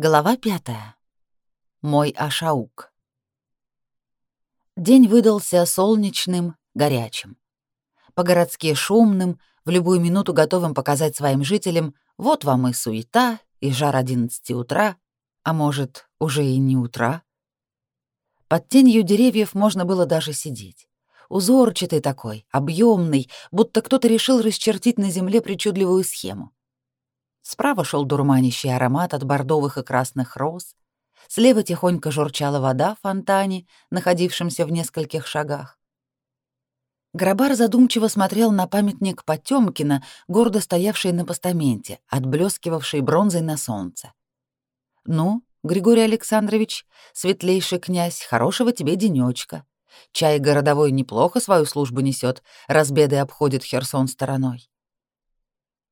Глава пятая. Мой Ашаук. День выдался солнечным, горячим. По-городски шумным, в любую минуту готовым показать своим жителям «вот вам и суета, и жар одиннадцати утра, а может, уже и не утра». Под тенью деревьев можно было даже сидеть. Узорчатый такой, объемный, будто кто-то решил расчертить на земле причудливую схему. Справа шел дурманящий аромат от бордовых и красных роз. Слева тихонько журчала вода в фонтане, находившемся в нескольких шагах. Грабар задумчиво смотрел на памятник Потёмкина, гордо стоявший на постаменте, отблескивавший бронзой на солнце. «Ну, Григорий Александрович, светлейший князь, хорошего тебе денёчка. Чай городовой неплохо свою службу несет, раз беды обходит Херсон стороной.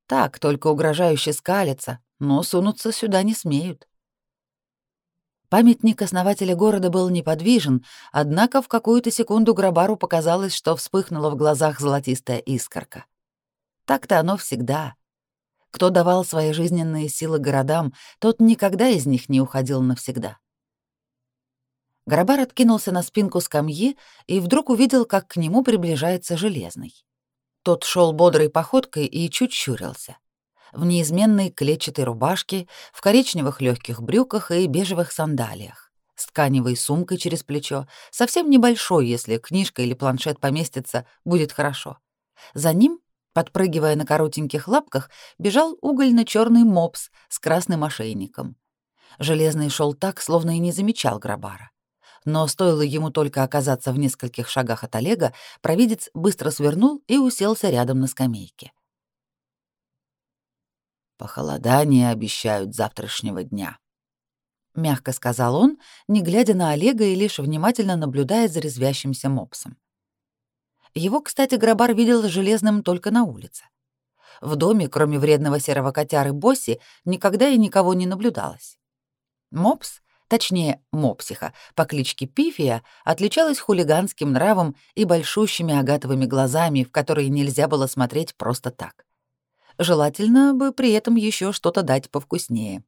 Так, только угрожающе скалятся, но сунуться сюда не смеют. Памятник основателя города был неподвижен, однако в какую-то секунду Грабару показалось, что вспыхнула в глазах золотистая искорка. Так-то оно всегда. Кто давал свои жизненные силы городам, тот никогда из них не уходил навсегда. Грабар откинулся на спинку скамьи и вдруг увидел, как к нему приближается Железный. Тот шел бодрой походкой и чуть щурился. В неизменной клетчатой рубашке, в коричневых легких брюках и бежевых сандалиях, с тканевой сумкой через плечо, совсем небольшой, если книжка или планшет поместится, будет хорошо. За ним, подпрыгивая на коротеньких лапках, бежал угольно черный мопс с красным ошейником. Железный шел так, словно и не замечал Грабара но стоило ему только оказаться в нескольких шагах от Олега, провидец быстро свернул и уселся рядом на скамейке. «Похолодание обещают завтрашнего дня», — мягко сказал он, не глядя на Олега и лишь внимательно наблюдая за резвящимся мопсом. Его, кстати, Грабар видел железным только на улице. В доме, кроме вредного серого котяры Босси, никогда и никого не наблюдалось. Мопс точнее, мопсиха, по кличке Пифия, отличалась хулиганским нравом и большущими агатовыми глазами, в которые нельзя было смотреть просто так. Желательно бы при этом еще что-то дать повкуснее.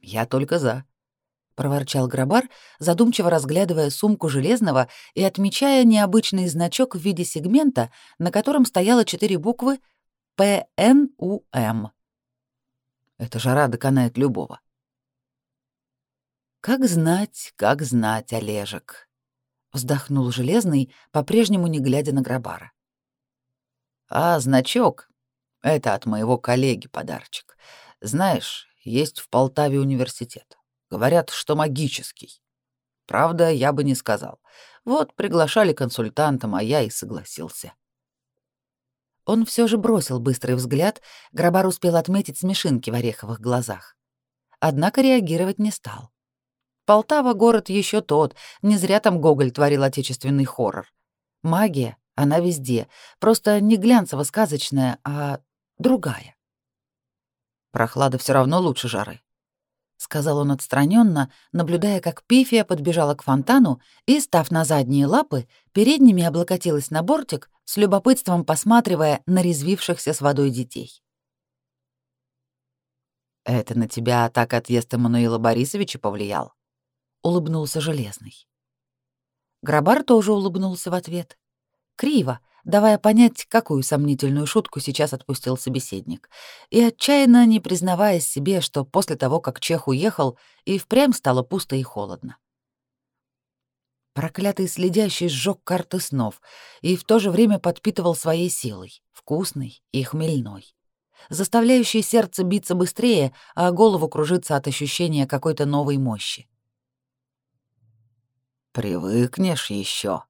«Я только за», — проворчал Грабар, задумчиво разглядывая сумку железного и отмечая необычный значок в виде сегмента, на котором стояло четыре буквы «ПНУМ». «Эта жара доконает любого». «Как знать, как знать, Олежек», — вздохнул Железный, по-прежнему не глядя на Грабара. «А значок — это от моего коллеги подарочек. Знаешь, есть в Полтаве университет. Говорят, что магический. Правда, я бы не сказал. Вот приглашали консультантом, а я и согласился». Он все же бросил быстрый взгляд, Грабар успел отметить смешинки в ореховых глазах. Однако реагировать не стал. Полтава — город еще тот, не зря там Гоголь творил отечественный хоррор. Магия, она везде, просто не глянцево-сказочная, а другая. Прохлада все равно лучше жары, — сказал он отстраненно, наблюдая, как Пифия подбежала к фонтану и, став на задние лапы, передними облокотилась на бортик, с любопытством посматривая на резвившихся с водой детей. «Это на тебя так отъезд Эммануила Борисовича повлиял?» Улыбнулся Железный. Грабар тоже улыбнулся в ответ. Криво, давая понять, какую сомнительную шутку сейчас отпустил собеседник, и отчаянно не признаваясь себе, что после того, как Чех уехал, и впрямь стало пусто и холодно. Проклятый следящий сжег карты снов и в то же время подпитывал своей силой, вкусной и хмельной, заставляющей сердце биться быстрее, а голову кружиться от ощущения какой-то новой мощи. «Привыкнешь еще,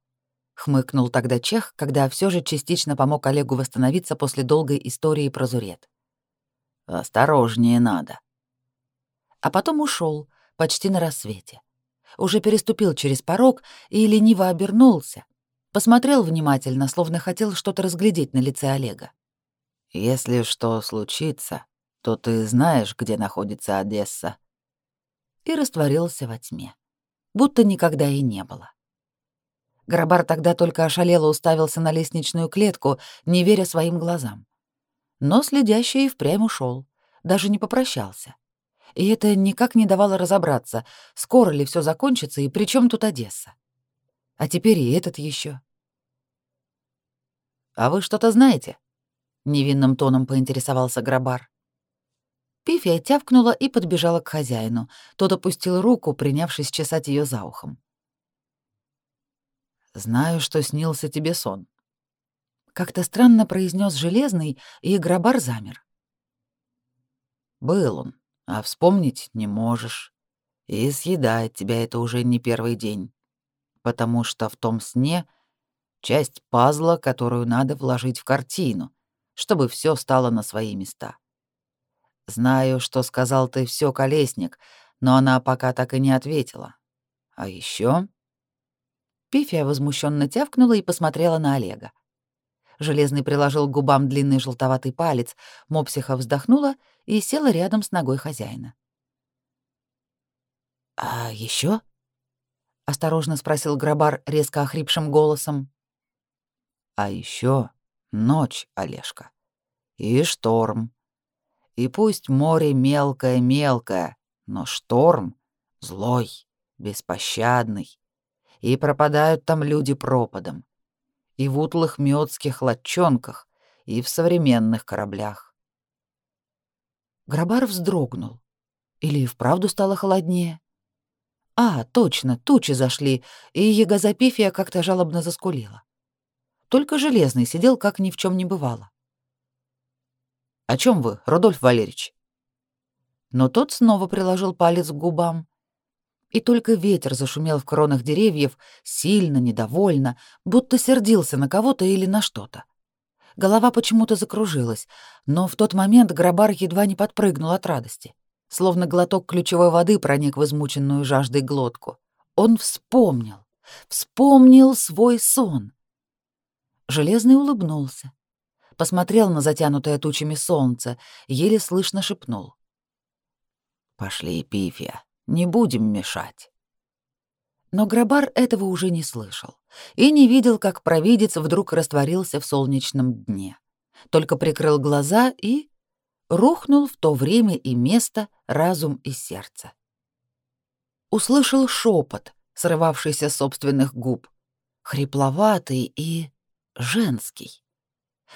хмыкнул тогда Чех, когда все же частично помог Олегу восстановиться после долгой истории про Зурет. «Осторожнее надо». А потом ушел почти на рассвете. Уже переступил через порог и лениво обернулся. Посмотрел внимательно, словно хотел что-то разглядеть на лице Олега. «Если что случится, то ты знаешь, где находится Одесса». И растворился во тьме будто никогда и не было. Грабар тогда только ошалело уставился на лестничную клетку, не веря своим глазам. Но следящий и впрямь ушел, даже не попрощался. И это никак не давало разобраться, скоро ли все закончится и при чем тут Одесса. А теперь и этот еще. «А вы что-то знаете?» — невинным тоном поинтересовался Грабар. Пифия тявкнула и подбежала к хозяину. Тот опустил руку, принявшись чесать ее за ухом. «Знаю, что снился тебе сон». Как-то странно произнес Железный, и Грабар замер. «Был он, а вспомнить не можешь. И съедает тебя это уже не первый день, потому что в том сне часть пазла, которую надо вложить в картину, чтобы все стало на свои места. Знаю, что сказал ты все, колесник, но она пока так и не ответила. А еще Пифия возмущенно тявкнула и посмотрела на Олега. Железный приложил к губам длинный желтоватый палец, мопсиха вздохнула и села рядом с ногой хозяина. «А еще? осторожно спросил Грабар резко охрипшим голосом. «А еще ночь, Олежка, и шторм, и пусть море мелкое-мелкое, но шторм злой, беспощадный. И пропадают там люди пропадом. И в утлых мёдских лодчонках, и в современных кораблях. Грабар вздрогнул. Или и вправду стало холоднее? А, точно, тучи зашли, и Егозапифия как-то жалобно заскулила. Только Железный сидел, как ни в чем не бывало. О чем вы, Рудольф Валерьевич? Но тот снова приложил палец к губам. И только ветер зашумел в кронах деревьев, сильно, недовольно, будто сердился на кого-то или на что-то. Голова почему-то закружилась, но в тот момент Грабар едва не подпрыгнул от радости. Словно глоток ключевой воды проник в измученную жаждой глотку. Он вспомнил, вспомнил свой сон. Железный улыбнулся посмотрел на затянутое тучами солнце, еле слышно шепнул. «Пошли, Пифия, не будем мешать». Но Грабар этого уже не слышал и не видел, как провидец вдруг растворился в солнечном дне. Только прикрыл глаза и рухнул в то время и место разум и сердце. Услышал шепот, срывавшийся с собственных губ, хрипловатый и женский.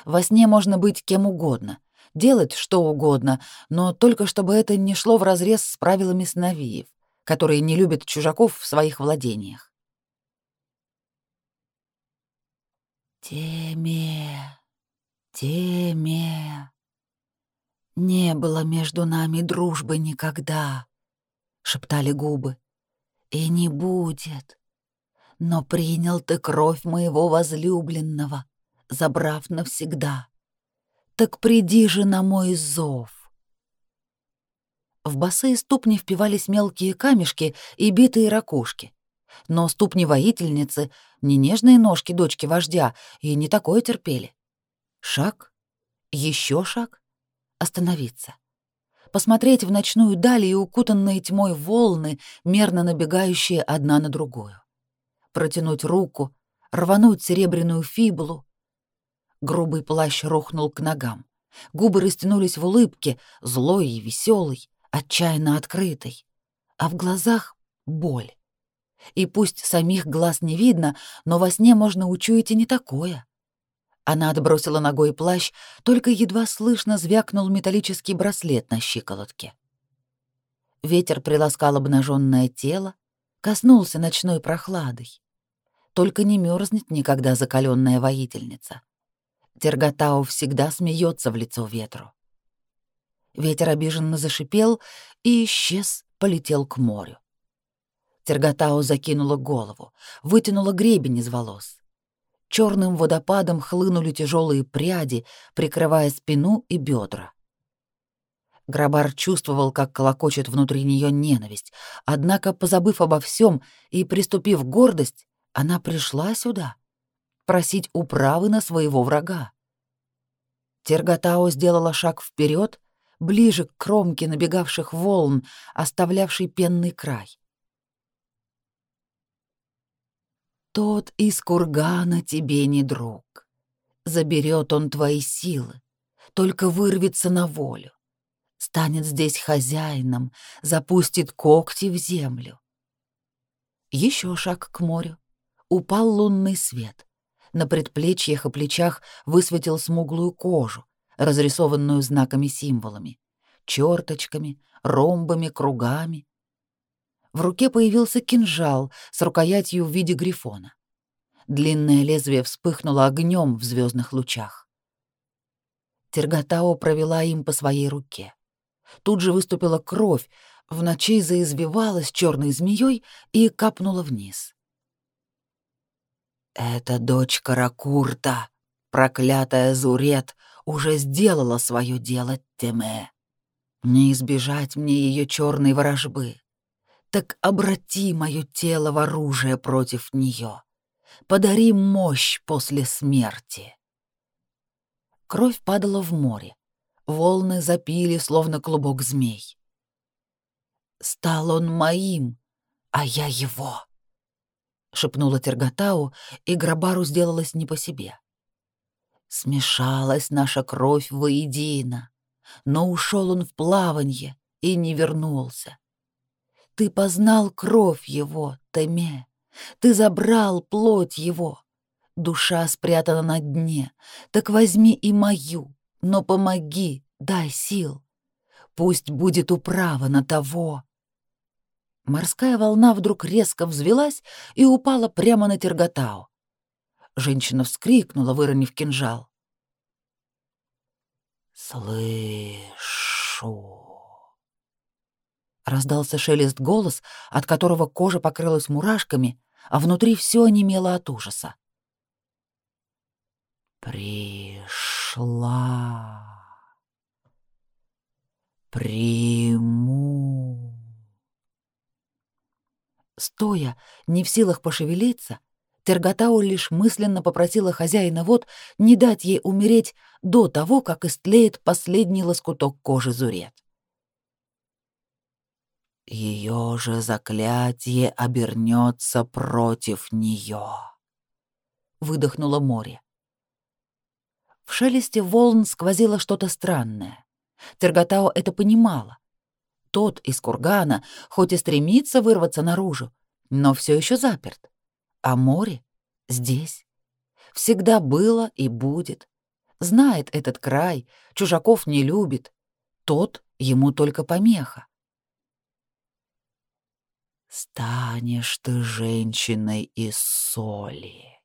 Во сне можно быть кем угодно, делать что угодно, но только чтобы это не шло вразрез с правилами сновиев, которые не любят чужаков в своих владениях. Теме, теме, не было между нами дружбы никогда, шептали губы, и не будет. Но принял ты кровь моего возлюбленного, забрав навсегда. Так приди же на мой зов. В босые ступни впивались мелкие камешки и битые ракушки. Но ступни воительницы, не нежные ножки дочки вождя, и не такое терпели. Шаг, еще шаг, остановиться. Посмотреть в ночную даль и укутанные тьмой волны, мерно набегающие одна на другую. Протянуть руку, рвануть серебряную фибулу, Грубый плащ рухнул к ногам. Губы растянулись в улыбке, злой и веселой, отчаянно открытой. А в глазах — боль. И пусть самих глаз не видно, но во сне можно учуять и не такое. Она отбросила ногой плащ, только едва слышно звякнул металлический браслет на щиколотке. Ветер приласкал обнаженное тело, коснулся ночной прохладой. Только не мерзнет никогда закаленная воительница. Терготау всегда смеется в лицо ветру. Ветер обиженно зашипел и исчез, полетел к морю. Терготау закинула голову, вытянула гребень из волос. Черным водопадом хлынули тяжелые пряди, прикрывая спину и бедра. Грабар чувствовал, как колокочет внутри нее ненависть, однако, позабыв обо всем и приступив гордость, она пришла сюда, просить управы на своего врага. Терготао сделала шаг вперед, ближе к кромке набегавших волн, оставлявшей пенный край. Тот из кургана тебе не друг. Заберет он твои силы, только вырвется на волю. Станет здесь хозяином, запустит когти в землю. Еще шаг к морю. Упал лунный свет. На предплечьях и плечах высветил смуглую кожу, разрисованную знаками-символами, черточками, ромбами, кругами. В руке появился кинжал с рукоятью в виде грифона. Длинное лезвие вспыхнуло огнем в звездных лучах. Терготао провела им по своей руке. Тут же выступила кровь, в ночи заизвивалась черной змеей и капнула вниз. «Это дочь Каракурта, проклятая Зурет, уже сделала свое дело Теме. Не избежать мне ее черной ворожбы. Так обрати мое тело в оружие против нее. Подари мощь после смерти». Кровь падала в море. Волны запили, словно клубок змей. «Стал он моим, а я его!» — шепнула Терготау, и Грабару сделалось не по себе. Смешалась наша кровь воедино, но ушел он в плаванье и не вернулся. Ты познал кровь его, Теме, ты забрал плоть его, Душа спрятана на дне, так возьми и мою, но помоги, дай сил. Пусть будет управа на того. Морская волна вдруг резко взвелась и упала прямо на Терготау. Женщина вскрикнула, выронив кинжал. «Слышу!» Раздался шелест голос, от которого кожа покрылась мурашками, а внутри все онемело от ужаса. Пришла. Приму. Стоя, не в силах пошевелиться, Терготау лишь мысленно попросила хозяина вод не дать ей умереть до того, как истлеет последний лоскуток кожи Зурет. Ее же заклятие обернется против нее. Выдохнуло море. В шелесте волн сквозило что-то странное. Терготао это понимала. Тот из кургана хоть и стремится вырваться наружу, но все еще заперт. А море здесь. Всегда было и будет. Знает этот край, чужаков не любит. Тот ему только помеха. «Станешь ты женщиной из соли»,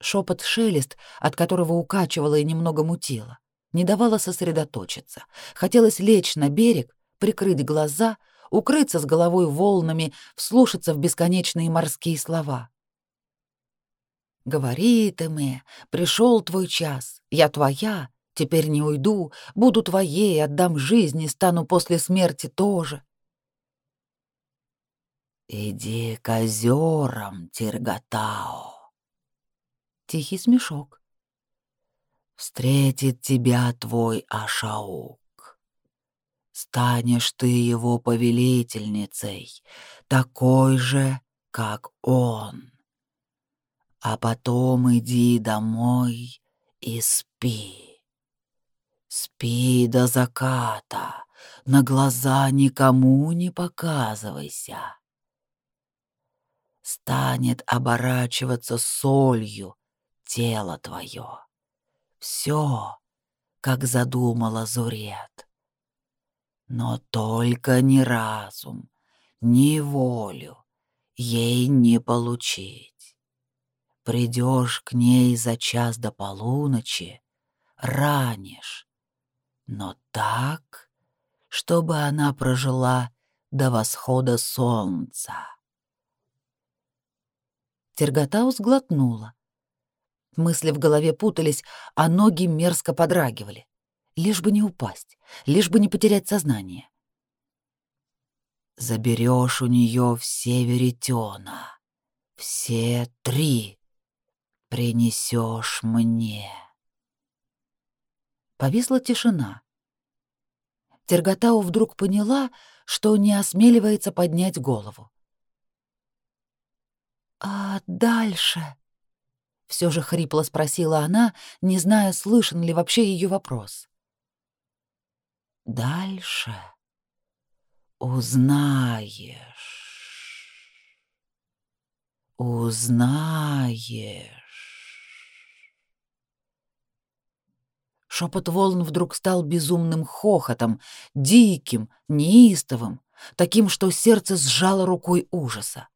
Шепот шелест, от которого укачивало и немного мутило, не давало сосредоточиться. Хотелось лечь на берег, прикрыть глаза, укрыться с головой волнами, вслушаться в бесконечные морские слова. «Говори ты мне, пришел твой час, я твоя, теперь не уйду, буду твоей, отдам жизнь и стану после смерти тоже». «Иди к озерам, Тиргатао», Тихий смешок. «Встретит тебя твой Ашаук. Станешь ты его повелительницей, такой же, как он. А потом иди домой и спи. Спи до заката, на глаза никому не показывайся. Станет оборачиваться солью, тело твое. Все, как задумала Зурет. Но только не разум, ни волю ей не получить. Придешь к ней за час до полуночи, ранишь, но так, чтобы она прожила до восхода солнца. Терготау сглотнула. Мысли в голове путались, а ноги мерзко подрагивали. Лишь бы не упасть, лишь бы не потерять сознание. Заберешь у нее все веретена, все три, принесешь мне. Повисла тишина. Терготау вдруг поняла, что не осмеливается поднять голову. «А дальше?» все же хрипло спросила она, не зная, слышен ли вообще ее вопрос. Дальше узнаешь. Узнаешь. Шепот волн вдруг стал безумным хохотом, диким, неистовым, таким, что сердце сжало рукой ужаса.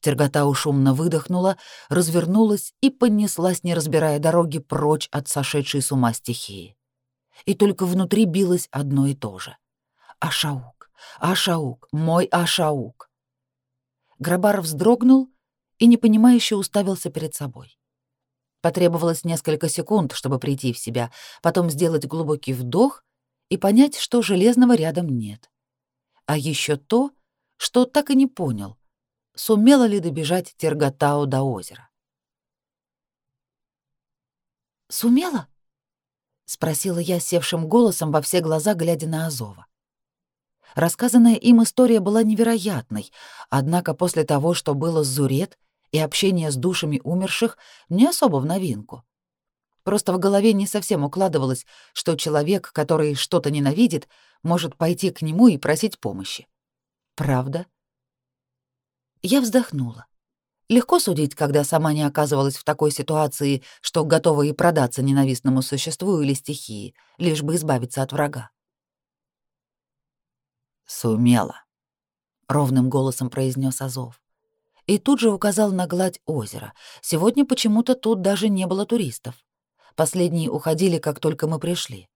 Тергота шумно выдохнула, развернулась и понеслась, не разбирая дороги, прочь от сошедшей с ума стихии. И только внутри билось одно и то же. «Ашаук! Ашаук! Мой Ашаук!» Грабар вздрогнул и непонимающе уставился перед собой. Потребовалось несколько секунд, чтобы прийти в себя, потом сделать глубокий вдох и понять, что железного рядом нет. А еще то, что так и не понял, сумела ли добежать Терготау до озера. «Сумела?» — спросила я севшим голосом во все глаза, глядя на Азова. Рассказанная им история была невероятной, однако после того, что было с Зурет и общение с душами умерших, не особо в новинку. Просто в голове не совсем укладывалось, что человек, который что-то ненавидит, может пойти к нему и просить помощи. Правда? Я вздохнула. Легко судить, когда сама не оказывалась в такой ситуации, что готова и продаться ненавистному существу или стихии, лишь бы избавиться от врага. «Сумела», — ровным голосом произнес Азов. И тут же указал на гладь озера. Сегодня почему-то тут даже не было туристов. Последние уходили, как только мы пришли.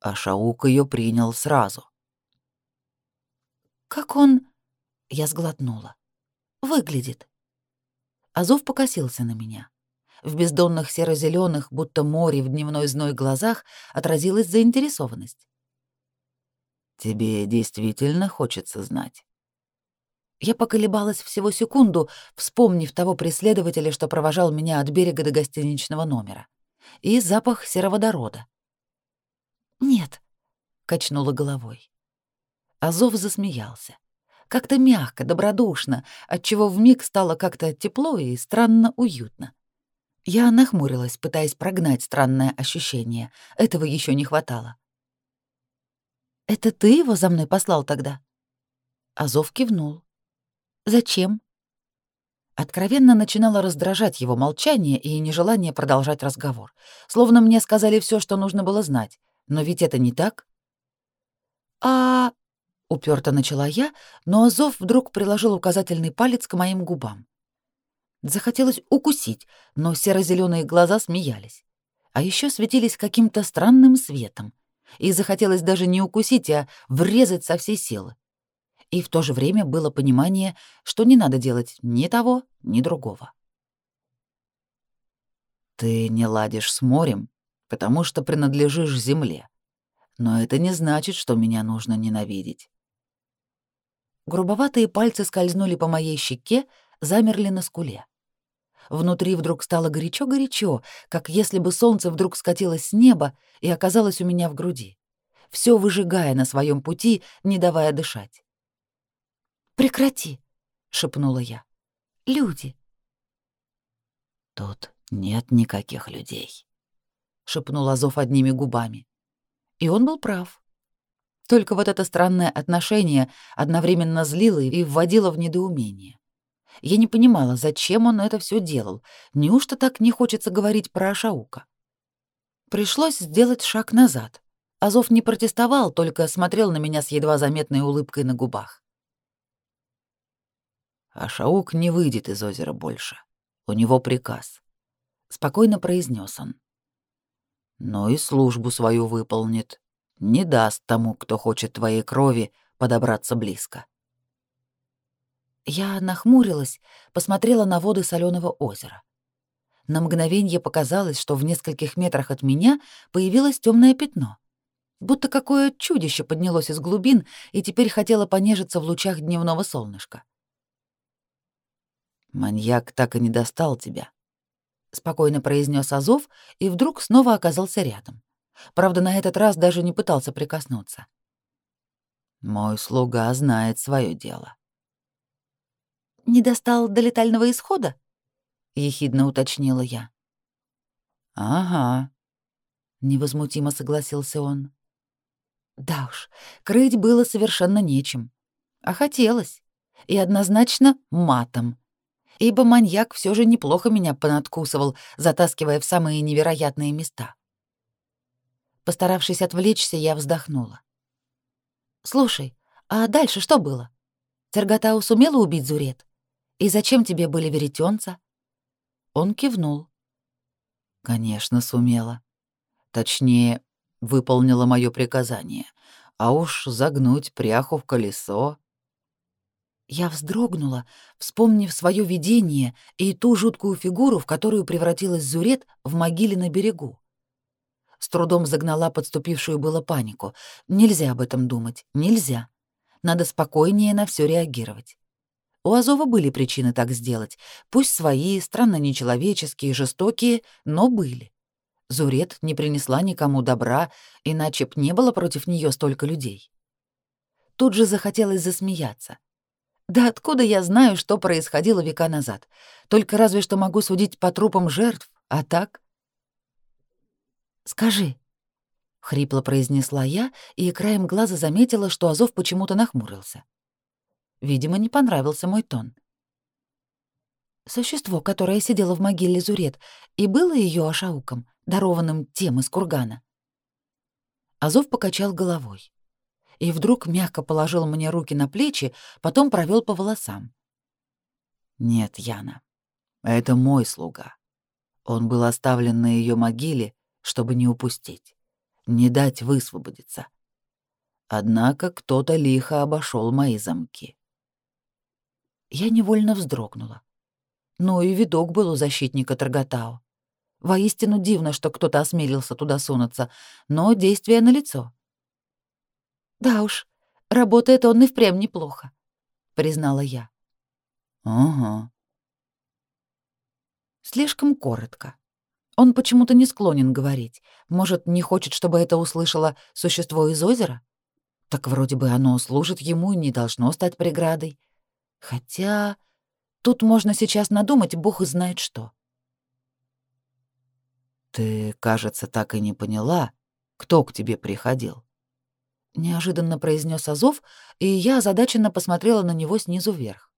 А Шаук ее принял сразу. «Как он...» Я сглотнула. «Выглядит». Азов покосился на меня. В бездонных серо-зеленых, будто море в дневной зной глазах отразилась заинтересованность. «Тебе действительно хочется знать?» Я поколебалась всего секунду, вспомнив того преследователя, что провожал меня от берега до гостиничного номера. И запах сероводорода. «Нет», — качнула головой. Азов засмеялся как-то мягко, добродушно, отчего вмиг стало как-то тепло и странно уютно. Я нахмурилась, пытаясь прогнать странное ощущение. Этого еще не хватало. «Это ты его за мной послал тогда?» Азов кивнул. «Зачем?» Откровенно начинало раздражать его молчание и нежелание продолжать разговор. Словно мне сказали все, что нужно было знать. Но ведь это не так. «А Уперто начала я, но Азов вдруг приложил указательный палец к моим губам. Захотелось укусить, но серо-зеленые глаза смеялись. А еще светились каким-то странным светом. И захотелось даже не укусить, а врезать со всей силы. И в то же время было понимание, что не надо делать ни того, ни другого. «Ты не ладишь с морем, потому что принадлежишь земле. Но это не значит, что меня нужно ненавидеть. Грубоватые пальцы скользнули по моей щеке, замерли на скуле. Внутри вдруг стало горячо-горячо, как если бы солнце вдруг скатилось с неба и оказалось у меня в груди, все выжигая на своем пути, не давая дышать. «Прекрати!» — шепнула я. «Люди!» «Тут нет никаких людей», — шепнул Азов одними губами. И он был прав. Только вот это странное отношение одновременно злило и вводило в недоумение. Я не понимала, зачем он это все делал. Неужто так не хочется говорить про Ашаука? Пришлось сделать шаг назад. Азов не протестовал, только смотрел на меня с едва заметной улыбкой на губах. «Ашаук не выйдет из озера больше. У него приказ», — спокойно произнес он. «Но и службу свою выполнит не даст тому, кто хочет твоей крови, подобраться близко. Я нахмурилась, посмотрела на воды соленого озера. На мгновение показалось, что в нескольких метрах от меня появилось темное пятно. Будто какое чудище поднялось из глубин и теперь хотело понежиться в лучах дневного солнышка. «Маньяк так и не достал тебя», — спокойно произнес Азов и вдруг снова оказался рядом. Правда, на этот раз даже не пытался прикоснуться. Мой слуга знает свое дело. «Не достал до летального исхода?» — ехидно уточнила я. «Ага», — невозмутимо согласился он. Да уж, крыть было совершенно нечем. А хотелось. И однозначно матом. Ибо маньяк все же неплохо меня понадкусывал, затаскивая в самые невероятные места. Постаравшись отвлечься, я вздохнула. «Слушай, а дальше что было? Терготау сумела убить Зурет? И зачем тебе были веретенца? Он кивнул. «Конечно, сумела. Точнее, выполнила мое приказание. А уж загнуть пряху в колесо...» Я вздрогнула, вспомнив свое видение и ту жуткую фигуру, в которую превратилась Зурет в могиле на берегу. С трудом загнала подступившую было панику. Нельзя об этом думать, нельзя. Надо спокойнее на все реагировать. У Азова были причины так сделать, пусть свои, странно нечеловеческие, жестокие, но были. Зурет не принесла никому добра, иначе б не было против нее столько людей. Тут же захотелось засмеяться. Да откуда я знаю, что происходило века назад? Только разве что могу судить по трупам жертв, а так? «Скажи», — хрипло произнесла я и краем глаза заметила, что Азов почему-то нахмурился. Видимо, не понравился мой тон. Существо, которое сидело в могиле Зурет, и было ее ашауком, дарованным тем из кургана. Азов покачал головой и вдруг мягко положил мне руки на плечи, потом провел по волосам. «Нет, Яна, это мой слуга. Он был оставлен на ее могиле чтобы не упустить, не дать высвободиться. Однако кто-то лихо обошел мои замки. Я невольно вздрогнула. Ну и видок был у защитника Таргатао. Воистину дивно, что кто-то осмелился туда сунуться, но действие налицо. «Да уж, работает он и впрямь неплохо», — признала я. «Ага». Слишком коротко. Он почему-то не склонен говорить. Может, не хочет, чтобы это услышало существо из озера? Так вроде бы оно служит ему и не должно стать преградой. Хотя тут можно сейчас надумать, бог знает что. «Ты, кажется, так и не поняла, кто к тебе приходил», — неожиданно произнес Азов, и я озадаченно посмотрела на него снизу вверх.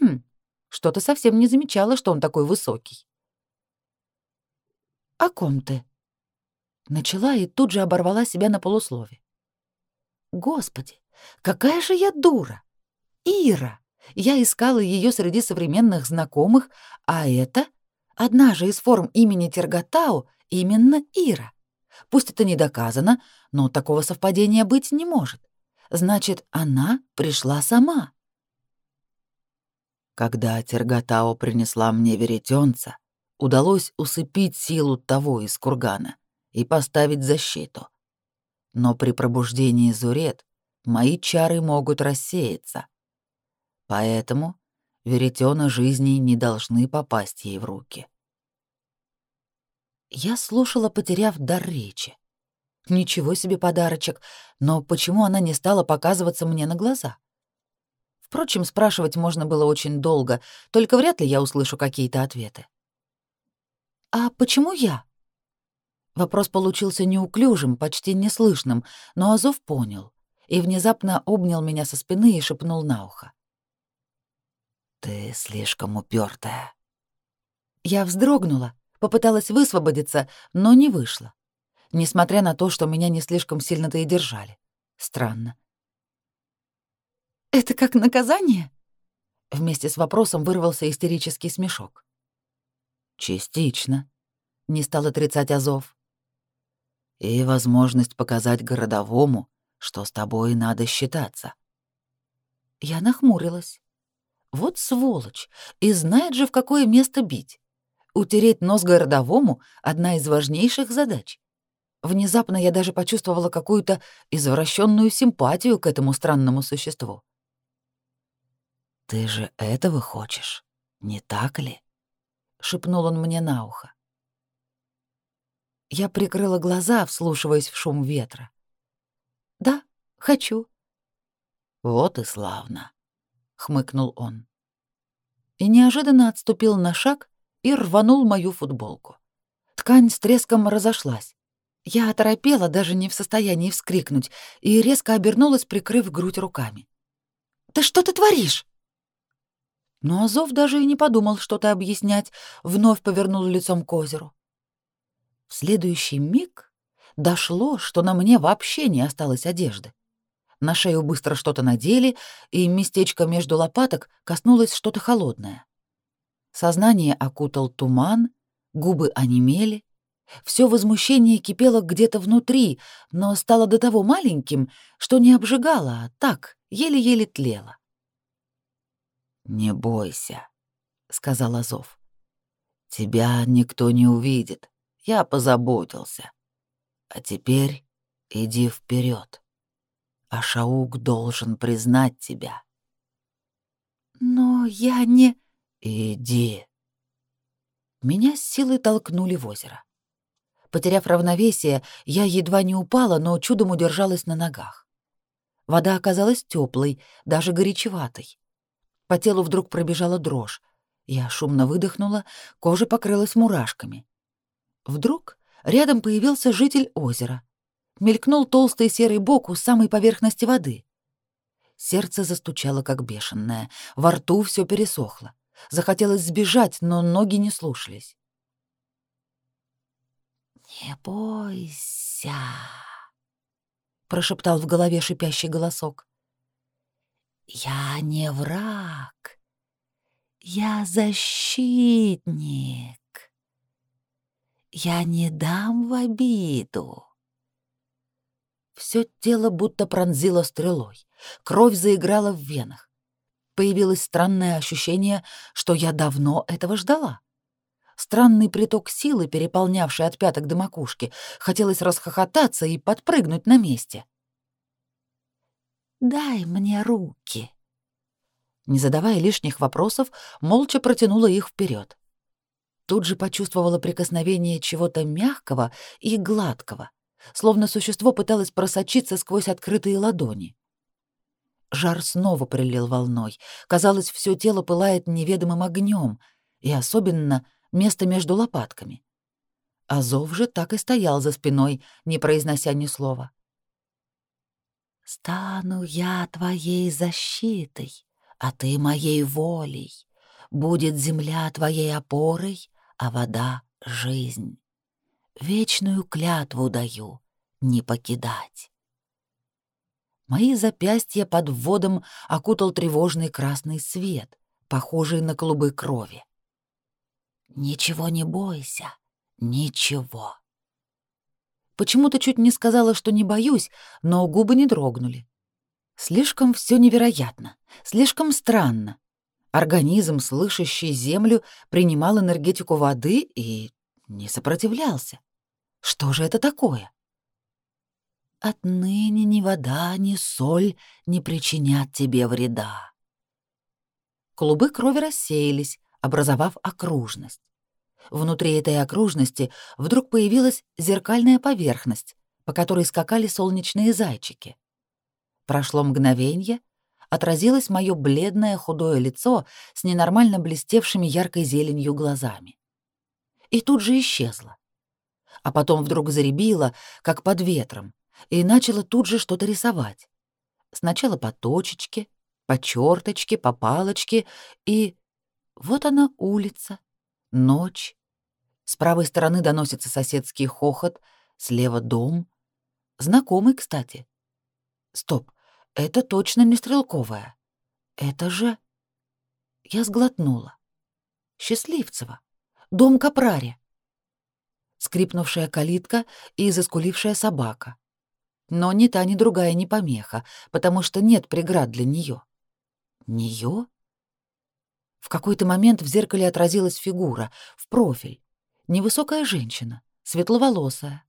«Хм, что-то совсем не замечала, что он такой высокий». «О ком ты?» Начала и тут же оборвала себя на полуслове. «Господи, какая же я дура! Ира! Я искала ее среди современных знакомых, а это одна же из форм имени Терготау именно Ира. Пусть это не доказано, но такого совпадения быть не может. Значит, она пришла сама. Когда Терготау принесла мне веретенца, удалось усыпить силу того из кургана и поставить защиту. Но при пробуждении Зурет мои чары могут рассеяться. Поэтому веретена жизни не должны попасть ей в руки. Я слушала, потеряв дар речи. Ничего себе подарочек, но почему она не стала показываться мне на глаза? Впрочем, спрашивать можно было очень долго, только вряд ли я услышу какие-то ответы. «А почему я?» Вопрос получился неуклюжим, почти неслышным, но Азов понял и внезапно обнял меня со спины и шепнул на ухо. «Ты слишком упертая. Я вздрогнула, попыталась высвободиться, но не вышло, несмотря на то, что меня не слишком сильно-то и держали. Странно. «Это как наказание?» Вместе с вопросом вырвался истерический смешок. Частично, не стал отрицать Азов. И возможность показать городовому, что с тобой надо считаться. Я нахмурилась. Вот сволочь, и знает же, в какое место бить. Утереть нос городовому — одна из важнейших задач. Внезапно я даже почувствовала какую-то извращенную симпатию к этому странному существу. «Ты же этого хочешь, не так ли?» — шепнул он мне на ухо. Я прикрыла глаза, вслушиваясь в шум ветра. «Да, хочу». «Вот и славно», — хмыкнул он. И неожиданно отступил на шаг и рванул мою футболку. Ткань с треском разошлась. Я оторопела, даже не в состоянии вскрикнуть, и резко обернулась, прикрыв грудь руками. «Ты что ты творишь?» Но Азов даже и не подумал что-то объяснять, вновь повернул лицом к озеру. В следующий миг дошло, что на мне вообще не осталось одежды. На шею быстро что-то надели, и местечко между лопаток коснулось что-то холодное. Сознание окутал туман, губы онемели, все возмущение кипело где-то внутри, но стало до того маленьким, что не обжигало, а так, еле-еле тлело. «Не бойся», — сказал Азов. «Тебя никто не увидит. Я позаботился. А теперь иди вперед. А Шаук должен признать тебя». «Но я не...» «Иди». Меня с силой толкнули в озеро. Потеряв равновесие, я едва не упала, но чудом удержалась на ногах. Вода оказалась теплой, даже горячеватой. По телу вдруг пробежала дрожь. Я шумно выдохнула, кожа покрылась мурашками. Вдруг рядом появился житель озера. Мелькнул толстый серый бок у самой поверхности воды. Сердце застучало, как бешеное, во рту все пересохло. Захотелось сбежать, но ноги не слушались. «Не бойся», — прошептал в голове шипящий голосок. «Я не враг, я защитник. Я не дам в обиду». Все тело будто пронзило стрелой, кровь заиграла в венах. Появилось странное ощущение, что я давно этого ждала. Странный приток силы, переполнявший от пяток до макушки, хотелось расхохотаться и подпрыгнуть на месте. «Дай мне руки!» Не задавая лишних вопросов, молча протянула их вперед. Тут же почувствовала прикосновение чего-то мягкого и гладкого, словно существо пыталось просочиться сквозь открытые ладони. Жар снова прилил волной. Казалось, все тело пылает неведомым огнем, и особенно — место между лопатками. Азов же так и стоял за спиной, не произнося ни слова. «Стану я твоей защитой, а ты моей волей. Будет земля твоей опорой, а вода — жизнь. Вечную клятву даю — не покидать». Мои запястья под вводом окутал тревожный красный свет, похожий на клубы крови. «Ничего не бойся, ничего». Почему-то чуть не сказала, что не боюсь, но губы не дрогнули. Слишком все невероятно, слишком странно. Организм, слышащий землю, принимал энергетику воды и не сопротивлялся. Что же это такое? Отныне ни вода, ни соль не причинят тебе вреда. Клубы крови рассеялись, образовав окружность. Внутри этой окружности вдруг появилась зеркальная поверхность, по которой скакали солнечные зайчики. Прошло мгновенье, отразилось мое бледное худое лицо с ненормально блестевшими яркой зеленью глазами. И тут же исчезло. А потом вдруг заребило, как под ветром, и начало тут же что-то рисовать. Сначала по точечке, по черточке, по палочке, и вот она улица, ночь. С правой стороны доносится соседский хохот, слева дом. Знакомый, кстати. Стоп, это точно не стрелковая. Это же... Я сглотнула. Счастливцева. Дом Капрари. Скрипнувшая калитка и заскулившая собака. Но ни та, ни другая не помеха, потому что нет преград для нее. Нее? В какой-то момент в зеркале отразилась фигура, в профиль. Невысокая женщина, светловолосая.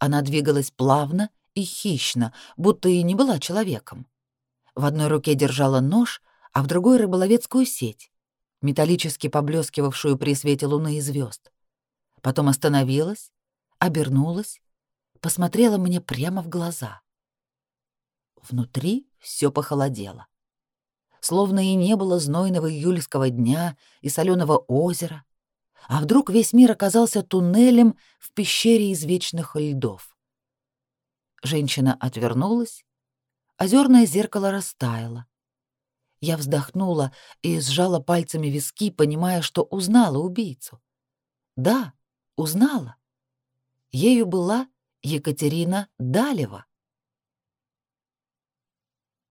Она двигалась плавно и хищно, будто и не была человеком. В одной руке держала нож, а в другой — рыболовецкую сеть, металлически поблескивавшую при свете луны и звезд. Потом остановилась, обернулась, посмотрела мне прямо в глаза. Внутри все похолодело словно и не было знойного июльского дня и соленого озера, А вдруг весь мир оказался туннелем в пещере из вечных льдов? Женщина отвернулась, озерное зеркало растаяло. Я вздохнула и сжала пальцами виски, понимая, что узнала убийцу. Да, узнала. Ею была Екатерина Далева.